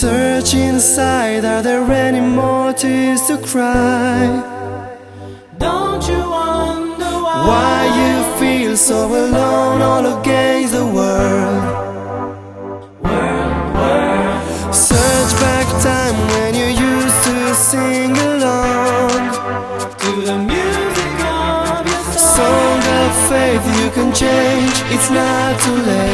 Search inside. Are there any more tears to cry. Don't you wonder why? Why you feel so alone all against the world? World, world. Search back time when you used to sing along. To the music of your song. Song of faith you can change, it's not too late.